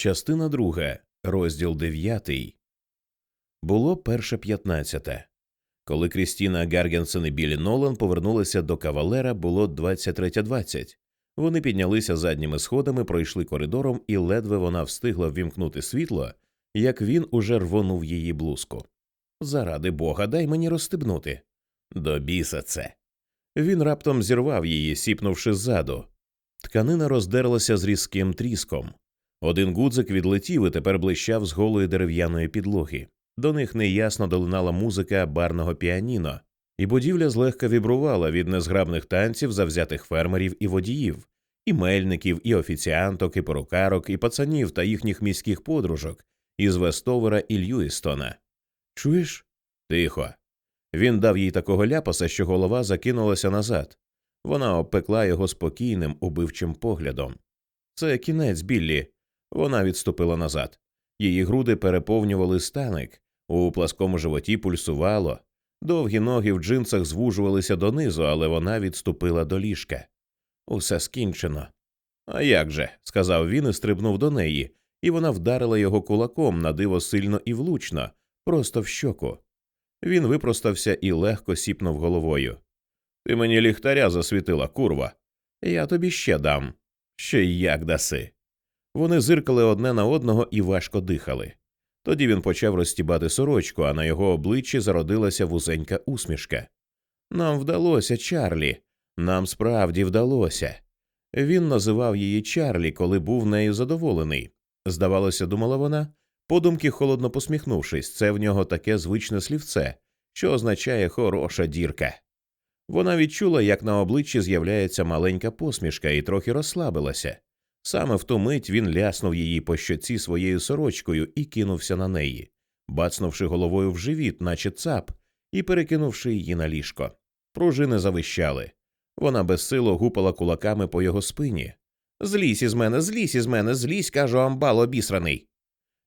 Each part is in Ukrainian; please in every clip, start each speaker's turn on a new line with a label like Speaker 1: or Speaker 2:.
Speaker 1: Частина друга, розділ дев'ятий. Було перше п'ятнадцяте. Коли Крістіна Гаргенсен і Білі Нолан повернулися до кавалера, було 23.20. Вони піднялися задніми сходами, пройшли коридором, і ледве вона встигла ввімкнути світло, як він уже рвонув її блузку. Заради бога, дай мені розстебнути. До біса це. Він раптом зірвав її, сіпнувши ззаду. Тканина роздерлася з різким тріском. Один гудзик відлетів і тепер блищав з голої дерев'яної підлоги. До них неясно долинала музика барного піаніно, і будівля злегка вібрувала від незграбних танців завзятих фермерів і водіїв, і мельників, і офіціанток, і порукарок, і пацанів та їхніх міських подружок із Вестовера і Льюістона. Чуєш? Тихо. Він дав їй такого ляпаса, що голова закинулася назад. Вона обпекла його спокійним, убивчим поглядом. Це кінець Біллі. Вона відступила назад. Її груди переповнювали станик, у пласкому животі пульсувало, довгі ноги в джинсах звужувалися донизу, але вона відступила до ліжка. Усе скінчено. А як же? сказав він і стрибнув до неї, і вона вдарила його кулаком на диво сильно і влучно, просто в щоку. Він випростався і легко сіпнув головою. Ти мені ліхтаря засвітила, курва. Я тобі ще дам. Ще й як даси. Вони зиркали одне на одного і важко дихали. Тоді він почав розтібати сорочку, а на його обличчі зародилася вузенька усмішка. Нам вдалося, Чарлі, нам справді вдалося. Він називав її Чарлі, коли був нею задоволений. Здавалося, думала вона, подумки холодно посміхнувшись, це в нього таке звичне слівце, що означає хороша дірка. Вона відчула, як на обличчі з'являється маленька посмішка, і трохи розслабилася. Саме в ту мить він ляснув її по щоці своєю сорочкою і кинувся на неї, бацнувши головою в живіт, наче цап, і перекинувши її на ліжко. Пружини завищали. Вона безсило гупала кулаками по його спині. Злізь із мене, злізь із мене, злізь, кажу, амбал обісраний.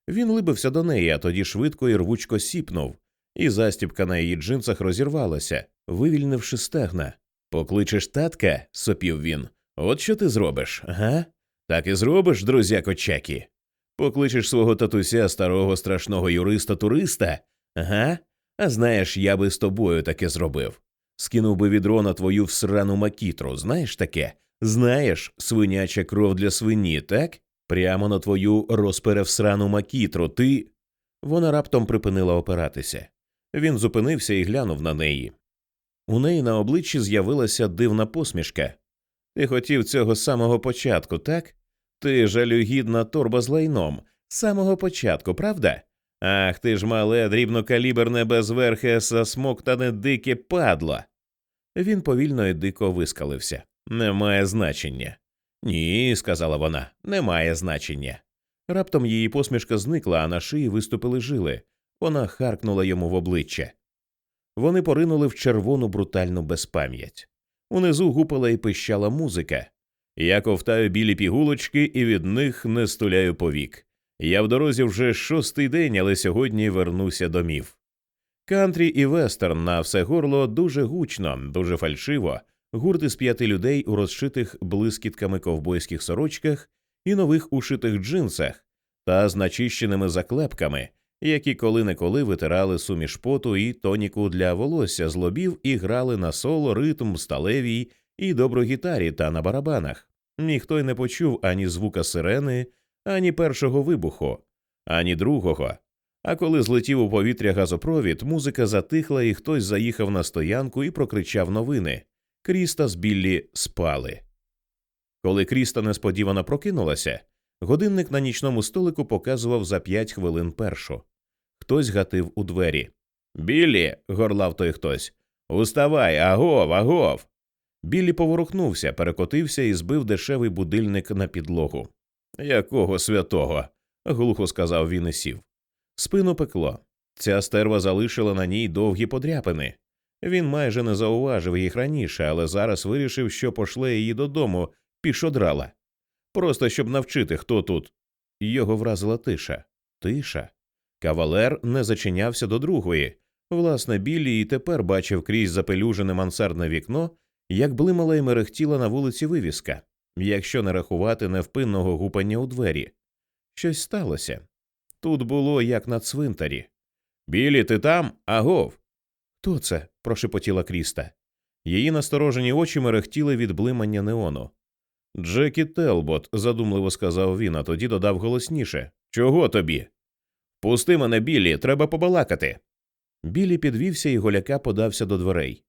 Speaker 1: Він либився до неї, а тоді швидко і рвучко сіпнув, і застібка на її джинсах розірвалася, вивільнивши стегна. Покличеш татка, сопів він. От що ти зробиш, га? Так і зробиш, друзяко Чакі? Покличеш свого татуся старого страшного юриста туриста? Ага? А знаєш, я би з тобою таке зробив. Скинув би відро на твою всрану макітру, знаєш таке? Знаєш, свиняча кров для свині, так? Прямо на твою розперевсрану макітру, ти. Вона раптом припинила опиратися. Він зупинився і глянув на неї. У неї на обличчі з'явилася дивна посмішка. Ти хотів цього самого початку, так? Ти жалюгідна торба з лайном, з самого початку, правда? Ах ти ж мале, дрібнокаліберне безверхе засмоктане дике падло. Він повільно і дико вискалився. Немає значення. Ні, сказала вона, немає значення. Раптом її посмішка зникла, а на шиї виступили жили. Вона харкнула йому в обличчя. Вони поринули в червону брутальну безпам'ять. Унизу гупала і пищала музика. Я ковтаю білі пігулочки і від них не стуляю повік. Я в дорозі вже шостий день, але сьогодні вернуся домів. Кантрі і вестерн на все горло дуже гучно, дуже фальшиво, гурт із п'яти людей у розшитих блискітками ковбойських сорочках і нових ушитих джинсах та з начищеними заклепками, які коли неколи витирали суміш поту і тоніку для волосся з лобів і грали на соло, ритм, сталевій і доброгітарі та на барабанах. Ніхто й не почув ані звука сирени, ані першого вибуху, ані другого. А коли злетів у повітря газопровід, музика затихла, і хтось заїхав на стоянку і прокричав новини. Кріста з Біллі спали. Коли Кріста несподівано прокинулася, годинник на нічному столику показував за п'ять хвилин першу. Хтось гатив у двері. Біллі. горлав той хтось. Уставай, агов, агов. Біллі поворухнувся, перекотився і збив дешевий будильник на підлогу. Якого святого? глухо сказав він і сів. Спину пекло. Ця стерва залишила на ній довгі подряпини. Він майже не зауважив їх раніше, але зараз вирішив, що пошле її додому, пішодрала. Просто щоб навчити, хто тут. Його вразила тиша. Тиша. Кавалер не зачинявся до другої. Власне, Біллі і тепер бачив крізь запелюжене мансардне вікно, як блимала й мерехтіла на вулиці вивіска, якщо не рахувати невпинного гупання у двері. Щось сталося. Тут було як на цвинтарі. Білі, ти там? Агов. Хто це? прошепотіла Кріста. Її насторожені очі мерехтіли від блимання неону. Джекі Телбот, задумливо сказав він, а тоді додав голосніше. Чого тобі? Пусти мене, Білі, треба побалакати. Білі підвівся і голяка подався до дверей.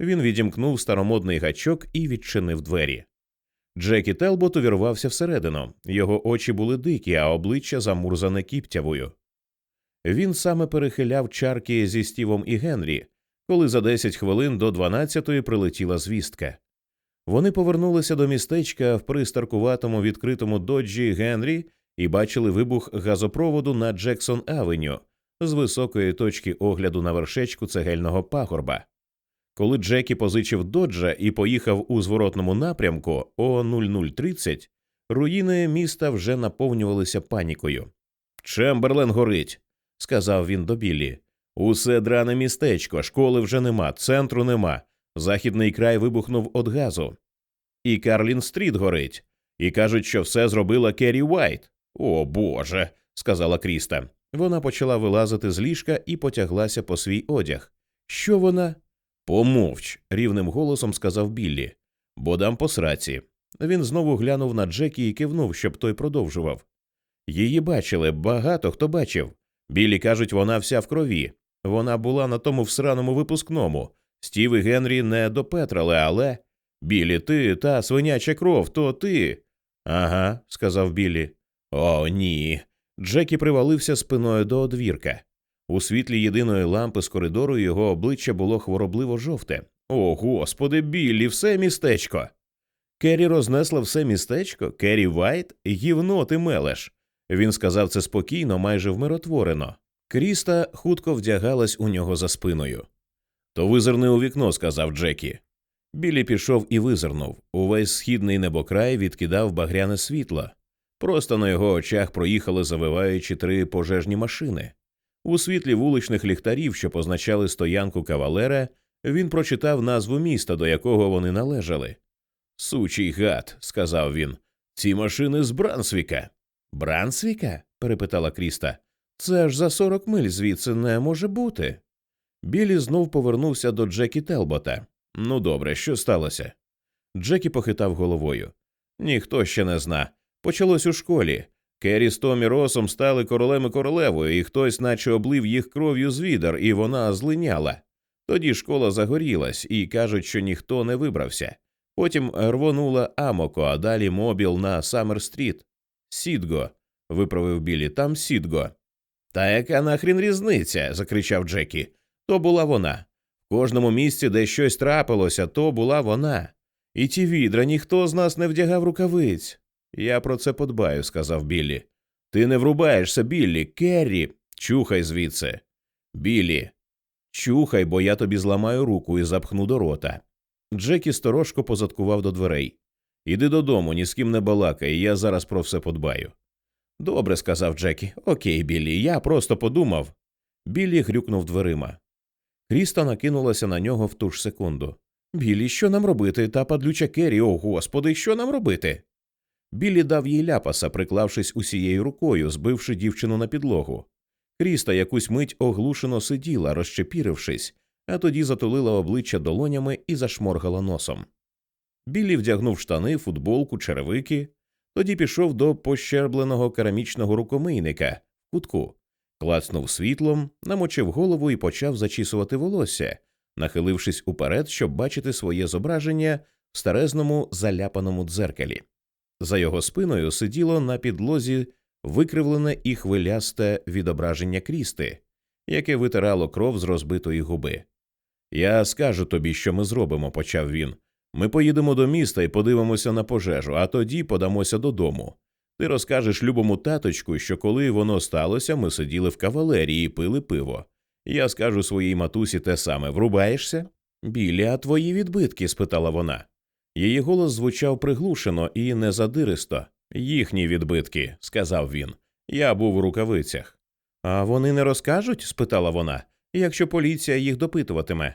Speaker 1: Він відімкнув старомодний гачок і відчинив двері. Джекі Телбот увірвався всередину. Його очі були дикі, а обличчя замурзане кіптявою. Він саме перехиляв чарки зі Стівом і Генрі, коли за 10 хвилин до 12-ї прилетіла звістка. Вони повернулися до містечка в пристаркуватому відкритому доджі Генрі і бачили вибух газопроводу на Джексон Авеню з високої точки огляду на вершечку цегельного пагорба. Коли Джекі позичив доджа і поїхав у зворотному напрямку о 0030, руїни міста вже наповнювалися панікою. Чемберлен горить, сказав він до Біллі. Усе дране містечко, школи вже нема, центру нема. Західний край вибухнув від газу. І Карлін Стріт горить. І кажуть, що все зробила Керрі Уайт. О Боже, сказала Кріста. Вона почала вилазити з ліжка і потяглася по свій одяг. Що вона? Помовч, рівним голосом сказав Біллі, бо дам по сраці. Він знову глянув на Джекі і кивнув, щоб той продовжував. Її бачили, багато хто бачив. Біллі кажуть, вона вся в крові. Вона була на тому всраному випускному. Стів і Генрі не допетрали, але. Біллі, ти та свиняча кров, то ти. Ага, сказав Біллі. О, ні. Джекі привалився спиною до одвірка. У світлі єдиної лампи з коридору його обличчя було хворобливо жовте. О, господи, Біллі, все містечко. Керрі рознесла все містечко, Керрі Вайт, гівно ти мелеш. Він сказав це спокійно, майже вмиротворено. Кріс та хутко вдягалась у нього за спиною. То визирни у вікно, сказав Джекі. Біллі пішов і визирнув. Увесь східний небокрай відкидав багряне світло. Просто на його очах проїхали, завиваючи три пожежні машини. У світлі вуличних ліхтарів, що позначали стоянку «Кавальєра», він прочитав назву міста, до якого вони належали. Сучий гад, сказав він. Ці машини з Брансвіка. Брансвіка? перепитала Кріста. Це ж за сорок миль звідси не може бути. Білі знов повернувся до Джекі Телбота. Ну добре, що сталося? Джекі похитав головою. Ніхто ще не зна. Почалось у школі. Керрі з Томі Росом стали королем і королевою, і хтось, наче облив їх кров'ю з відер, і вона злиняла. Тоді школа загорілась, і кажуть, що ніхто не вибрався. Потім рвонула Амоко, а далі Мобіл на Саммер-стріт. Сітго, виправив Біллі, там Сітго. Та яка нахрін різниця? закричав Джекі. То була вона. В кожному місці, де щось трапилося, то була вона. І ті відра ніхто з нас не вдягав рукавиць. Я про це подбаю, сказав Біллі. Ти не врубаєшся, Біллі, Керрі, чухай звідси. Біллі, чухай, бо я тобі зламаю руку і запхну до рота. Джекі сторожко позадкував до дверей. Іди додому, ні з ким не балакай, я зараз про все подбаю. Добре, сказав Джекі. Окей, Біллі, я просто подумав. Біллі грюкнув дверима. Кріста накинулася на нього в ту ж секунду. Біллі, що нам робити? Та падлюча Керрі, о господи, що нам робити? Біллі дав їй ляпаса, приклавшись усією рукою, збивши дівчину на підлогу. Кріста якусь мить оглушено сиділа, розчепірившись, а тоді затулила обличчя долонями і зашморгала носом. Біллі вдягнув штани, футболку, черевики, тоді пішов до пощербленого керамічного рукомийника кутку, клацнув світлом, намочив голову і почав зачісувати волосся, нахилившись уперед, щоб бачити своє зображення в старезному заляпаному дзеркалі. За його спиною сиділо на підлозі викривлене і хвилясте відображення крісти, яке витирало кров з розбитої губи. Я скажу тобі, що ми зробимо, почав він. Ми поїдемо до міста і подивимося на пожежу, а тоді подамося додому. Ти розкажеш любому таточку, що коли воно сталося, ми сиділи в кавалерії і пили пиво. Я скажу своїй матусі те саме врубаєшся? Білі, а твої відбитки? спитала вона. Її голос звучав приглушено і незадиристо. Їхні відбитки, сказав він. Я був у рукавицях. А вони не розкажуть? спитала вона, якщо поліція їх допитуватиме.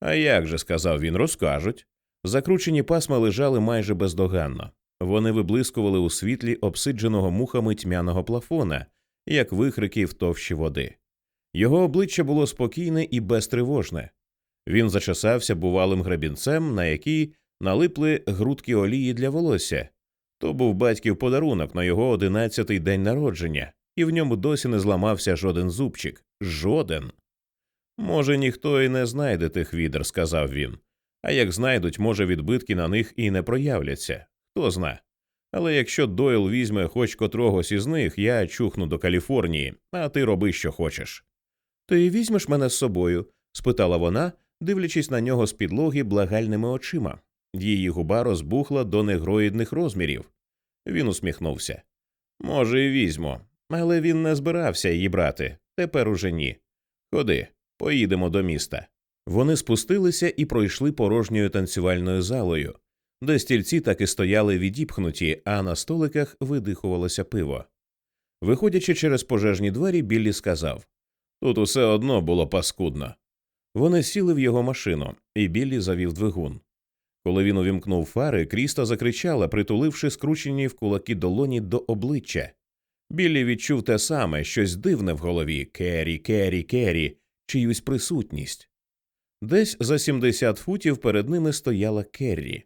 Speaker 1: А як же, сказав він, розкажуть. Закручені пасма лежали майже бездоганно. Вони виблискували у світлі обсидженого мухами тьмяного плафона, як вихрики в товщі води. Його обличчя було спокійне і безтривожне. Він зачесався бувалим гребінцем, на який налипли грудки олії для волосся. То був батьків подарунок на його одинадцятий день народження, і в ньому досі не зламався жоден зубчик. Жоден. Може, ніхто і не знайде тих відер, сказав він. А як знайдуть, може, відбитки на них і не проявляться. Хто зна. Але якщо Дойл візьме хоч котрогось із них, я чухну до Каліфорнії, а ти роби, що хочеш. Ти візьмеш мене з собою? спитала вона, дивлячись на нього з підлоги благальними очима. Її губа розбухла до негроїдних розмірів. Він усміхнувся. Може, і візьмо, але він не збирався її брати. Тепер уже ні. Ходи, поїдемо до міста. Вони спустилися і пройшли порожньою танцювальною залою, де стільці так і стояли відіпхнуті, а на столиках видихувалося пиво. Виходячи через пожежні двері, Біллі сказав Тут усе одно було паскудно. Вони сіли в його машину, і Біллі завів двигун. Коли він увімкнув фари, Кріста закричала, притуливши скручені в кулаки долоні до обличчя. Біллі відчув те саме щось дивне в голові Керрі, Керрі, Керрі, чиюсь присутність. Десь за 70 футів перед ними стояла Керрі.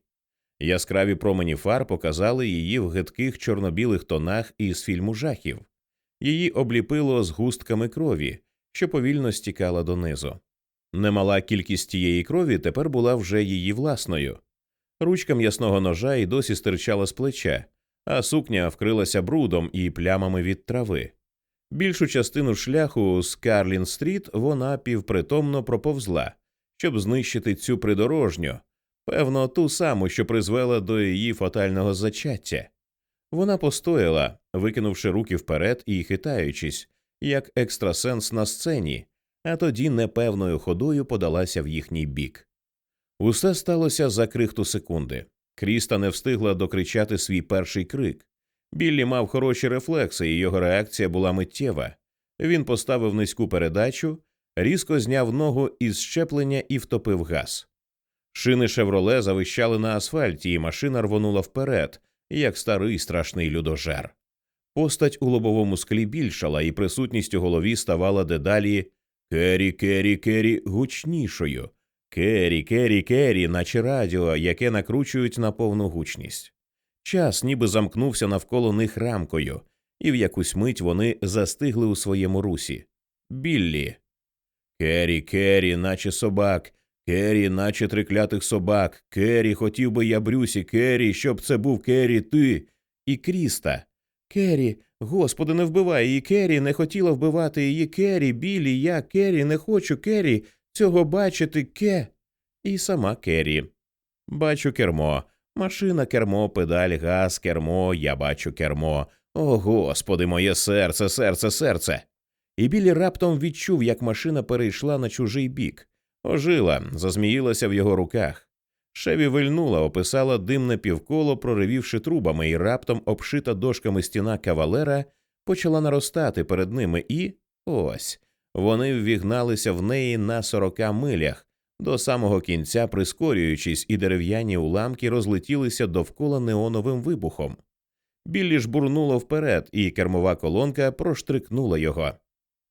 Speaker 1: Яскраві промені фар показали її в гидких чорно-білих тонах із фільму жахів. Її обліпило з густками крові, що повільно стікала донизу. Немала кількість тієї крові тепер була вже її власною. Ручка м'ясного ножа й досі стирчала з плеча, а сукня вкрилася брудом і плямами від трави. Більшу частину шляху з Карлін Стріт вона півпритомно проповзла, щоб знищити цю придорожню, певно, ту саму, що призвела до її фатального зачаття. Вона постояла, викинувши руки вперед і хитаючись, як екстрасенс на сцені, а тоді непевною ходою подалася в їхній бік. Усе сталося за крихту секунди. Кріста не встигла докричати свій перший крик. Біллі мав хороші рефлекси, і його реакція була миттєва. Він поставив низьку передачу, різко зняв ногу із щеплення і втопив газ. Шини шевроле завищали на асфальті, і машина рвонула вперед, як старий страшний людожер. Постать у лобовому склі більшала, і присутність у голові ставала дедалі кері, кері, кері гучнішою. Кері, кері, кері, наче радіо, яке накручують на повну гучність. Час ніби замкнувся навколо них рамкою, і в якусь мить вони застигли у своєму русі. Біллі. Кері, кері, наче собак, кері, наче триклятих собак, кері, хотів би я Брюсі, кері, щоб це був кері, ти і Кріста. Кері, господи, не вбивай її, Кері, не хотіла вбивати її Кері, білі, я Кері, не хочу Кері, цього бачити ке. І сама Кері. Бачу кермо. Машина, кермо, педаль, газ, кермо, я бачу кермо. О, господи, моє серце, серце, серце. І білі раптом відчув, як машина перейшла на чужий бік. Ожила, зазміїлася в його руках. Шеві вильнула, описала димне півколо, проривівши трубами, і раптом обшита дошками стіна кавалера почала наростати перед ними, і ось вони ввігналися в неї на сорока милях, до самого кінця прискорюючись, і дерев'яні уламки розлетілися довкола неоновим вибухом. Біллі ж бурнуло вперед, і кермова колонка проштрикнула його.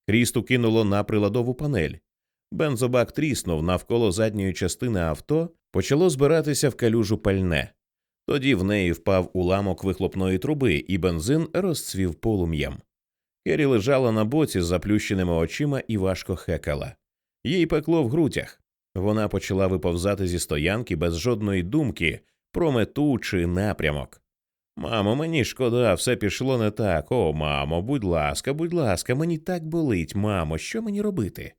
Speaker 1: Крісту кинуло на приладову панель. Бензобак тріснув навколо задньої частини авто, почало збиратися в калюжу пальне. Тоді в неї впав уламок вихлопної труби, і бензин розцвів полум'ям. Керрі лежала на боці з заплющеними очима і важко хекала. Їй пекло в грудях. Вона почала виповзати зі стоянки без жодної думки про мету чи напрямок. Мамо, мені шкода, все пішло не так. О, мамо, будь ласка, будь ласка, мені так болить, мамо, що мені робити?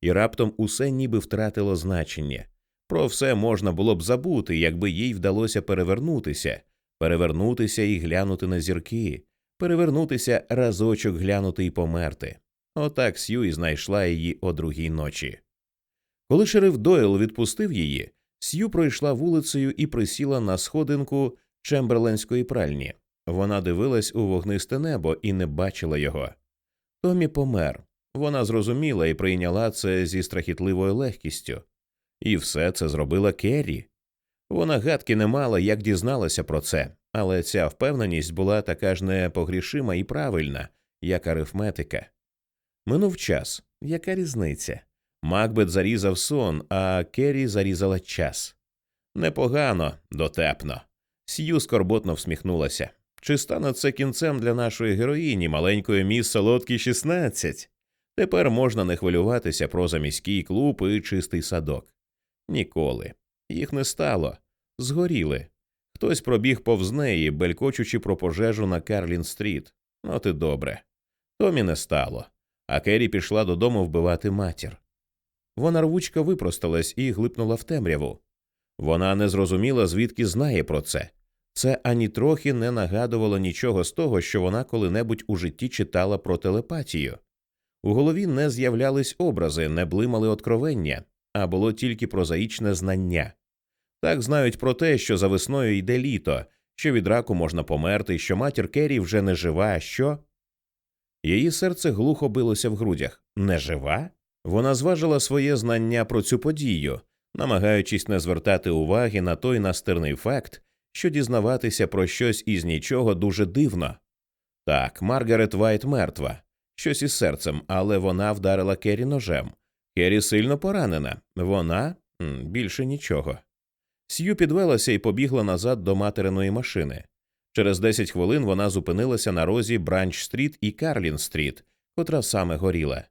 Speaker 1: І раптом усе ніби втратило значення. Про все можна було б забути, якби їй вдалося перевернутися, перевернутися і глянути на зірки, перевернутися разочок глянути і померти. Отак Сьюі знайшла її о другій ночі. Коли шериф Дойл відпустив її, Сью пройшла вулицею і присіла на сходинку Чемберленської пральні. Вона дивилась у вогнисте небо і не бачила його. Томі помер. Вона зрозуміла і прийняла це зі страхітливою легкістю. І все це зробила Керрі. Вона гадки не мала, як дізналася про це, але ця впевненість була така ж непогрішима і правильна, як арифметика. Минув час. Яка різниця? Макбет зарізав сон, а Керрі зарізала час. Непогано, дотепно. Сью скорботно всміхнулася. Чи стане це кінцем для нашої героїні, маленької міс Солодкий 16? Тепер можна не хвилюватися про заміський клуб і чистий садок. Ніколи. Їх не стало. Згоріли. Хтось пробіг повз неї, белькочучи про пожежу на Карлін стріт. От і добре. Томі не стало, а Керрі пішла додому вбивати матір. Вона рвучко випросталась і глипнула в темряву. Вона не зрозуміла, звідки знає про це. Це ані трохи не нагадувало нічого з того, що вона коли-небудь у житті читала про телепатію. У голові не з'являлись образи, не блимали откровення, а було тільки прозаїчне знання. Так знають про те, що за весною йде літо, що від раку можна померти, що матір Керрі вже не жива, що. Її серце глухо билося в грудях. Не жива? Вона зважила своє знання про цю подію, намагаючись не звертати уваги на той настирний факт, що дізнаватися про щось із нічого дуже дивно. Так, Маргарет Вайт мертва, щось із серцем, але вона вдарила Керрі ножем. Керрі сильно поранена, вона більше нічого. Сью підвелася і побігла назад до материної машини. Через 10 хвилин вона зупинилася на розі Бранч Стріт і Карлін Стріт, котра саме горіла.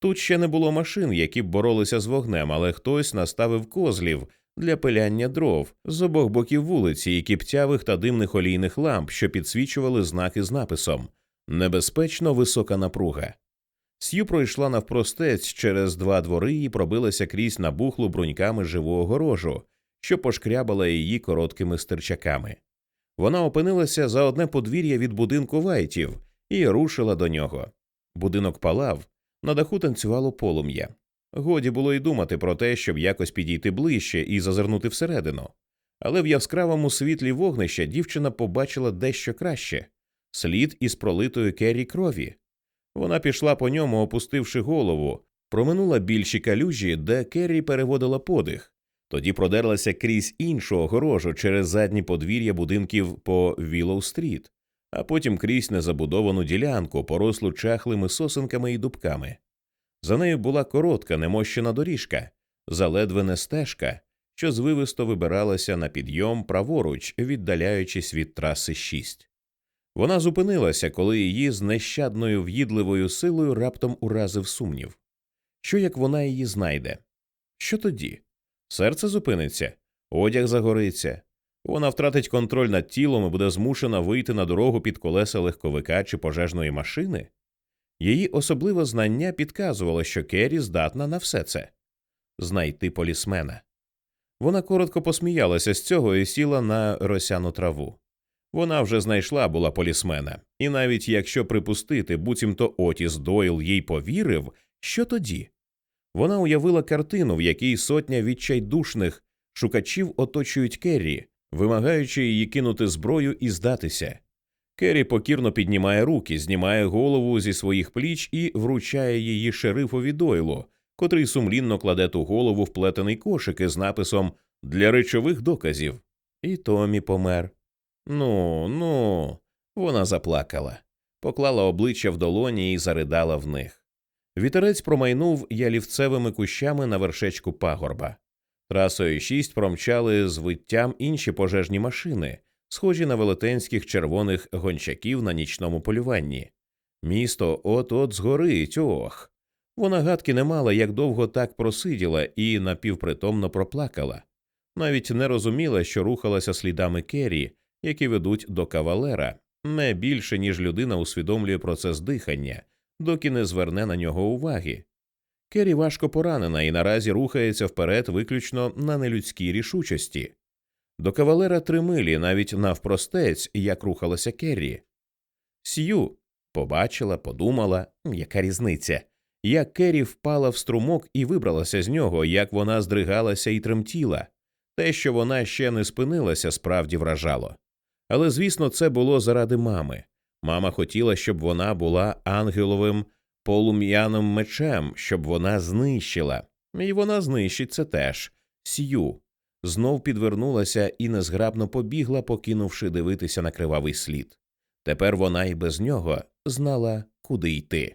Speaker 1: Тут ще не було машин, які б боролися з вогнем, але хтось наставив козлів для пиляння дров з обох боків вулиці і кіптявих та димних олійних ламп, що підсвічували знаки з написом Небезпечно висока напруга. Сью пройшла навпростець через два двори і пробилася крізь набухлу бруньками живу огорожу, що пошкрябала її короткими стирчаками. Вона опинилася за одне подвір'я від будинку вайтів і рушила до нього. Будинок палав, на даху танцювало полум'я. Годі було й думати про те, щоб якось підійти ближче і зазирнути всередину. Але в яскравому світлі вогнища дівчина побачила дещо краще слід із пролитої Керрі крові. Вона пішла по ньому, опустивши голову, проминула більші калюжі, де Керрі переводила подих, тоді продерлася крізь іншу огорожу через задні подвір'я будинків по Вілоу-стріт, а потім крізь незабудовану ділянку, порослу чахлими сосенками і дубками. За нею була коротка, немощена доріжка, заледвене стежка, що звивисто вибиралася на підйом праворуч, віддаляючись від траси 6. Вона зупинилася, коли її з нещадною в'їдливою силою раптом уразив сумнів. Що як вона її знайде? Що тоді? Серце зупиниться, одяг загориться, вона втратить контроль над тілом і буде змушена вийти на дорогу під колеса легковика чи пожежної машини. Її особливе знання підказувало, що Керрі здатна на все це знайти полісмена. Вона коротко посміялася з цього і сіла на росяну траву. Вона вже знайшла була полісмена, і навіть якщо припустити, буцімто Отіс Дойл їй повірив, що тоді? Вона уявила картину, в якій сотня відчайдушних шукачів оточують Керрі, вимагаючи її кинути зброю і здатися. Керрі покірно піднімає руки, знімає голову зі своїх пліч і вручає її шерифові дойлу, котрий сумлінно кладе ту голову в плетений кошик із написом для речових доказів. І Томі помер. Ну, ну, вона заплакала, поклала обличчя в долоні і заридала в них. Вітерець промайнув ялівцевими кущами на вершечку пагорба. Трасою 6 промчали з виттям інші пожежні машини, схожі на велетенських червоних гончаків на нічному полюванні. Місто от от згорить, ох. Вона гадки не мала, як довго так просиділа і напівпритомно проплакала, навіть не розуміла, що рухалася слідами Керрі, які ведуть до кавалера, не більше ніж людина усвідомлює процес дихання, доки не зверне на нього уваги. Керрі важко поранена і наразі рухається вперед виключно на нелюдській рішучості. До кавалера три милі, навіть навпростець, як рухалася Керрі. Сью побачила, подумала, яка різниця, як Керрі впала в струмок і вибралася з нього, як вона здригалася і тремтіла. Те, що вона ще не спинилася, справді вражало. Але, звісно, це було заради мами. Мама хотіла, щоб вона була ангеловим полум'яним мечем, щоб вона знищила, і вона знищить це теж сю. знов підвернулася і незграбно побігла, покинувши дивитися на кривавий слід. Тепер вона і без нього знала, куди йти.